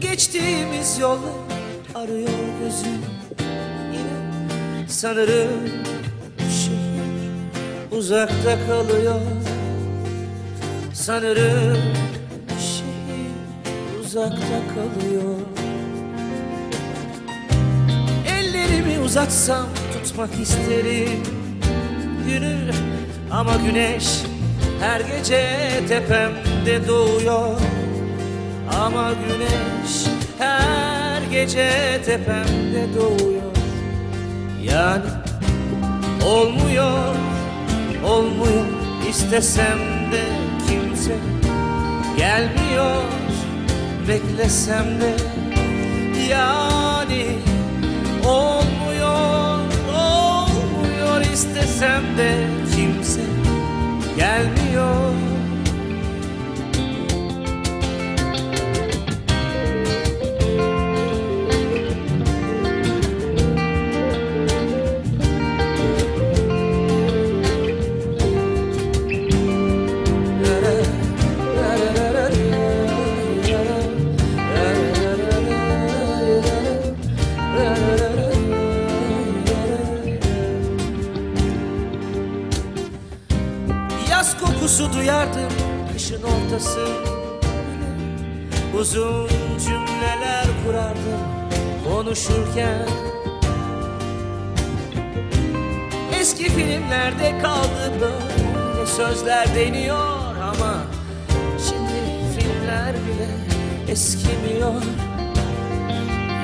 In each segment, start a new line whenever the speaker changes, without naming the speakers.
Geçtiğimiz yollar arıyor gözüm Sanırım şehir uzakta kalıyor. Sanırım şehir uzakta kalıyor. Ellerimi uzatsam tutmak isterim günü. Ama güneş her gece tepemde doğuyor. Ama güneş her gece tepemde doğuyor Yani olmuyor, olmuyor. İstesem de kimse Gelmiyor, beklesem de Yani kokusu duyardım kışın ortası Uzun cümleler kurardım konuşurken. Eski filmlerde kaldı böyle sözler deniyor ama Şimdi filmler bile eskimiyor.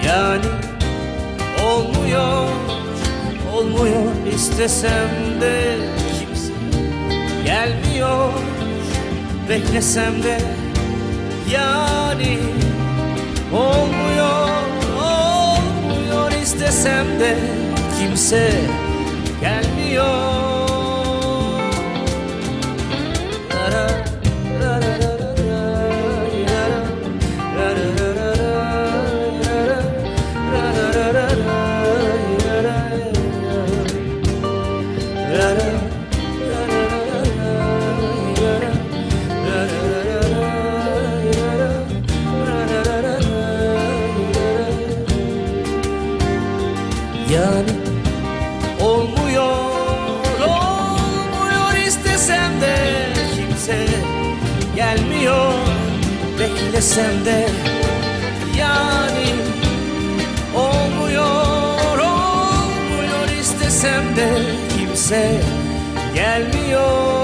Yani olmuyor, olmuyor istesem de gelmiyor Beklesem de yani olmuyor, olmuyor istesem de kimse gelmiyor. Beklesem de yani olmuyor, olmuyor istesem de kimse gelmiyor.